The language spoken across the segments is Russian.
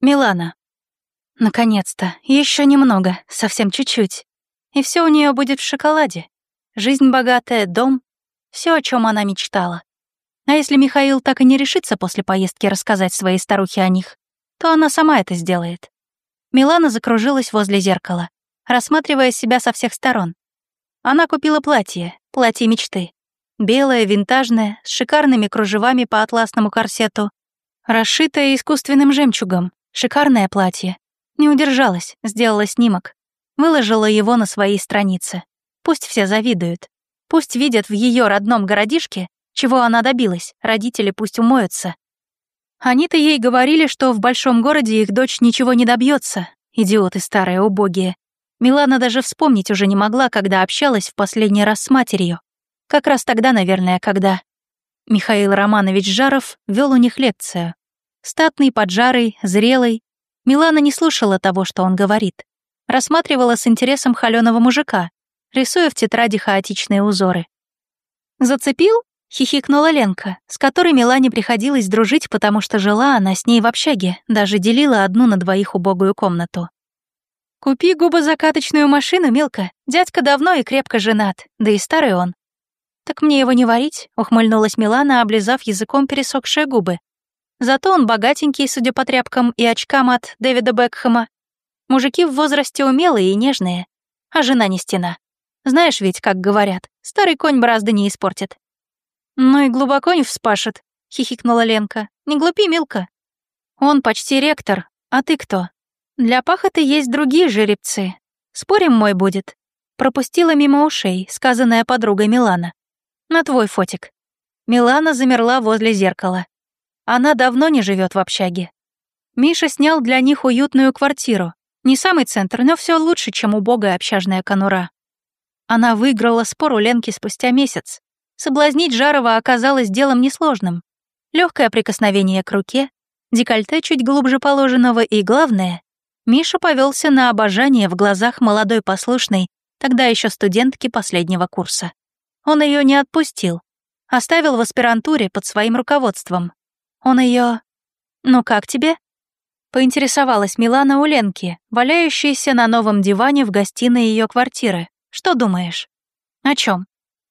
Милана. Наконец-то, еще немного, совсем чуть-чуть. И все у нее будет в шоколаде. Жизнь богатая, дом, все, о чем она мечтала. А если Михаил так и не решится после поездки рассказать своей старухе о них, то она сама это сделает. Милана закружилась возле зеркала, рассматривая себя со всех сторон. Она купила платье, платье мечты. Белое, винтажное, с шикарными кружевами по атласному корсету, расшитое искусственным жемчугом, Шикарное платье. Не удержалась, сделала снимок. Выложила его на своей странице. Пусть все завидуют. Пусть видят в ее родном городишке, чего она добилась, родители пусть умоются. Они-то ей говорили, что в большом городе их дочь ничего не добьется. Идиоты старые, убогие. Милана даже вспомнить уже не могла, когда общалась в последний раз с матерью. Как раз тогда, наверное, когда... Михаил Романович Жаров вел у них лекцию. Статный, поджарый, зрелый. Милана не слушала того, что он говорит. Рассматривала с интересом холёного мужика, рисуя в тетради хаотичные узоры. «Зацепил?» — хихикнула Ленка, с которой Милане приходилось дружить, потому что жила она с ней в общаге, даже делила одну на двоих убогую комнату. «Купи губозакаточную машину, Милка. Дядька давно и крепко женат, да и старый он». «Так мне его не варить», — ухмыльнулась Милана, облизав языком пересохшие губы. Зато он богатенький, судя по тряпкам и очкам от Дэвида Бекхэма. Мужики в возрасте умелые и нежные, а жена не стена. Знаешь ведь, как говорят, старый конь бразды не испортит. «Ну и глубоко не вспашет», — хихикнула Ленка. «Не глупи, Милка. Он почти ректор, а ты кто? Для пахоты есть другие жеребцы. Спорим, мой будет?» Пропустила мимо ушей, сказанная подругой Милана. «На твой фотик». Милана замерла возле зеркала. Она давно не живет в общаге. Миша снял для них уютную квартиру. Не самый центр, но все лучше, чем убогая общажная конура. Она выиграла спор у Ленки спустя месяц. Соблазнить Жарова оказалось делом несложным. Легкое прикосновение к руке, декольте чуть глубже положенного и, главное, Миша повелся на обожание в глазах молодой послушной, тогда еще студентки последнего курса. Он ее не отпустил, оставил в аспирантуре под своим руководством. Он ее... «Ну как тебе?» Поинтересовалась Милана у Ленки, валяющейся на новом диване в гостиной ее квартиры. «Что думаешь?» «О чем?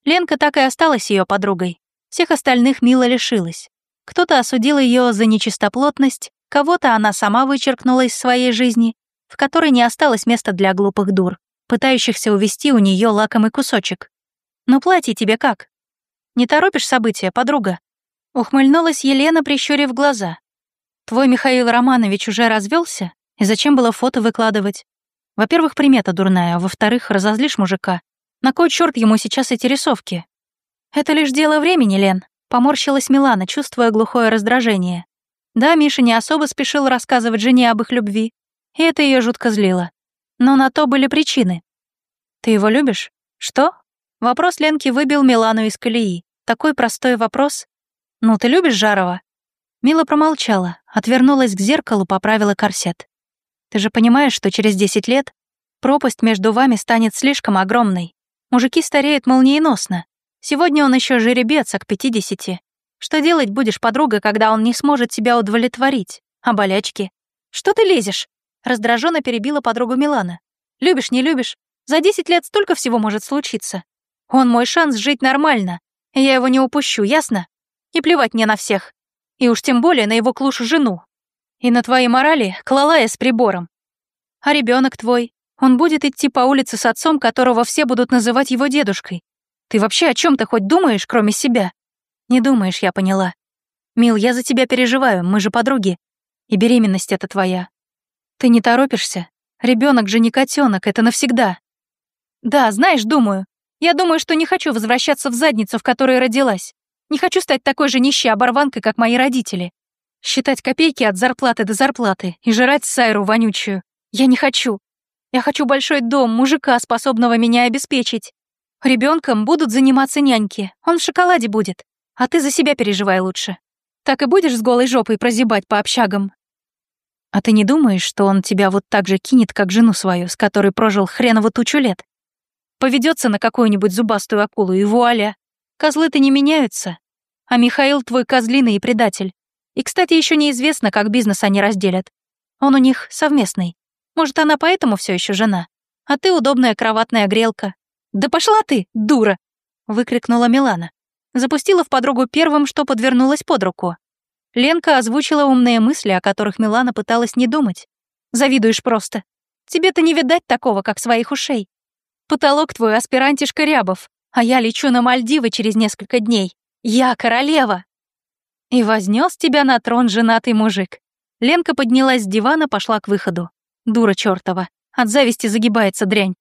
Ленка так и осталась ее подругой. Всех остальных Мила лишилась. Кто-то осудил ее за нечистоплотность, кого-то она сама вычеркнула из своей жизни, в которой не осталось места для глупых дур, пытающихся увести у нее лакомый кусочек. «Ну платье тебе как?» «Не торопишь события, подруга?» Ухмыльнулась Елена, прищурив глаза. «Твой Михаил Романович уже развелся? И зачем было фото выкладывать? Во-первых, примета дурная, а во-вторых, разозлишь мужика. На кой черт ему сейчас эти рисовки?» «Это лишь дело времени, Лен», — поморщилась Милана, чувствуя глухое раздражение. Да, Миша не особо спешил рассказывать жене об их любви, и это ее жутко злило. Но на то были причины. «Ты его любишь?» «Что?» Вопрос Ленки выбил Милану из колеи. Такой простой вопрос, «Ну, ты любишь Жарова?» Мила промолчала, отвернулась к зеркалу, поправила корсет. «Ты же понимаешь, что через 10 лет пропасть между вами станет слишком огромной. Мужики стареют молниеносно. Сегодня он еще жеребец, а к 50. Что делать будешь, подруга, когда он не сможет себя удовлетворить? А болячки? Что ты лезешь?» Раздраженно перебила подругу Милана. «Любишь, не любишь? За 10 лет столько всего может случиться. Он мой шанс жить нормально. Я его не упущу, ясно?» И плевать мне на всех. И уж тем более на его клушу жену. И на твои морали клала с прибором. А ребенок твой, он будет идти по улице с отцом, которого все будут называть его дедушкой. Ты вообще о чем то хоть думаешь, кроме себя? Не думаешь, я поняла. Мил, я за тебя переживаю, мы же подруги. И беременность это твоя. Ты не торопишься? Ребенок же не котенок, это навсегда. Да, знаешь, думаю. Я думаю, что не хочу возвращаться в задницу, в которой родилась. Не хочу стать такой же нищей оборванкой, как мои родители. Считать копейки от зарплаты до зарплаты и жрать сайру вонючую. Я не хочу. Я хочу большой дом, мужика, способного меня обеспечить. Ребенком будут заниматься няньки, он в шоколаде будет. А ты за себя переживай лучше. Так и будешь с голой жопой прозябать по общагам. А ты не думаешь, что он тебя вот так же кинет, как жену свою, с которой прожил хреново тучу лет? Поведется на какую-нибудь зубастую акулу и вуаля, Козлы-то не меняются. А Михаил твой козлиный и предатель. И, кстати, еще неизвестно, как бизнес они разделят. Он у них совместный. Может, она поэтому все еще жена? А ты удобная кроватная грелка. Да пошла ты, дура! выкрикнула Милана. Запустила в подругу первым, что подвернулось под руку. Ленка озвучила умные мысли, о которых Милана пыталась не думать. Завидуешь просто. Тебе-то не видать такого, как своих ушей. Потолок твой аспирантишка Рябов, а я лечу на Мальдивы через несколько дней. Я королева. И вознес тебя на трон женатый мужик. Ленка поднялась с дивана, пошла к выходу. Дура чёртова. От зависти загибается дрянь.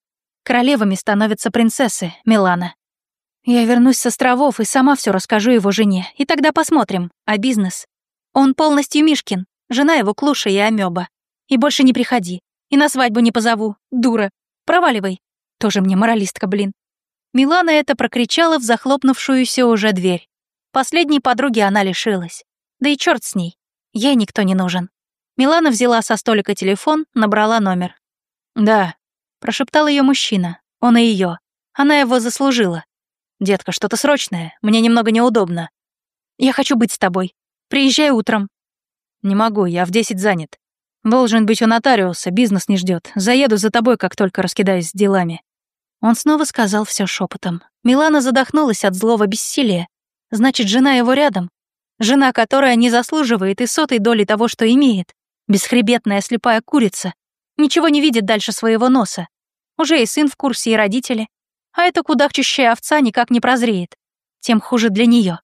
Королевами становятся принцессы, Милана. Я вернусь с островов и сама все расскажу его жене, и тогда посмотрим. А бизнес? Он полностью Мишкин, жена его клуша и амеба. И больше не приходи. И на свадьбу не позову, дура. Проваливай. Тоже мне моралистка, блин. Милана это прокричала в захлопнувшуюся уже дверь. Последней подруги она лишилась. Да и черт с ней. Ей никто не нужен. Милана взяла со столика телефон, набрала номер. «Да», — прошептал ее мужчина. Он и ее. Она его заслужила. «Детка, что-то срочное. Мне немного неудобно. Я хочу быть с тобой. Приезжай утром». «Не могу, я в десять занят. Должен быть у нотариуса, бизнес не ждет. Заеду за тобой, как только раскидаюсь с делами». Он снова сказал все шепотом. Милана задохнулась от злого бессилия. Значит, жена его рядом. Жена, которая не заслуживает и сотой доли того, что имеет. Бесхребетная слепая курица. Ничего не видит дальше своего носа. Уже и сын в курсе, и родители. А эта кудахчущая овца никак не прозреет. Тем хуже для нее.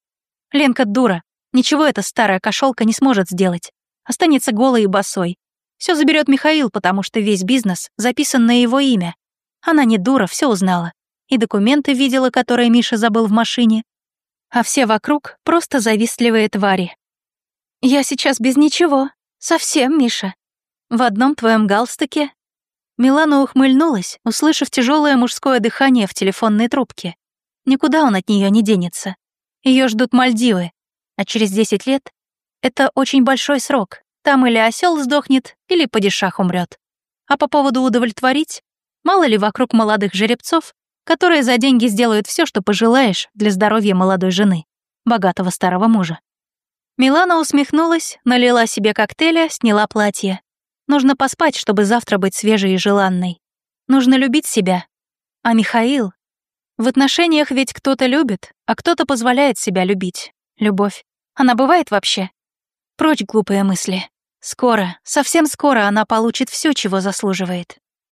Ленка дура. Ничего эта старая кошелка не сможет сделать. Останется голой и босой. Все заберет Михаил, потому что весь бизнес записан на его имя. Она не дура, все узнала. И документы видела, которые Миша забыл в машине. А все вокруг просто завистливые твари. «Я сейчас без ничего. Совсем, Миша. В одном твоем галстуке». Милана ухмыльнулась, услышав тяжелое мужское дыхание в телефонной трубке. Никуда он от нее не денется. Ее ждут Мальдивы. А через 10 лет — это очень большой срок. Там или осел сдохнет, или падишах умрет. А по поводу удовлетворить, мало ли вокруг молодых жеребцов, которые за деньги сделают все, что пожелаешь для здоровья молодой жены, богатого старого мужа. Милана усмехнулась, налила себе коктейля, сняла платье. Нужно поспать, чтобы завтра быть свежей и желанной. Нужно любить себя. А Михаил? В отношениях ведь кто-то любит, а кто-то позволяет себя любить. Любовь. Она бывает вообще? Прочь глупые мысли. Скоро, совсем скоро она получит все, чего заслуживает.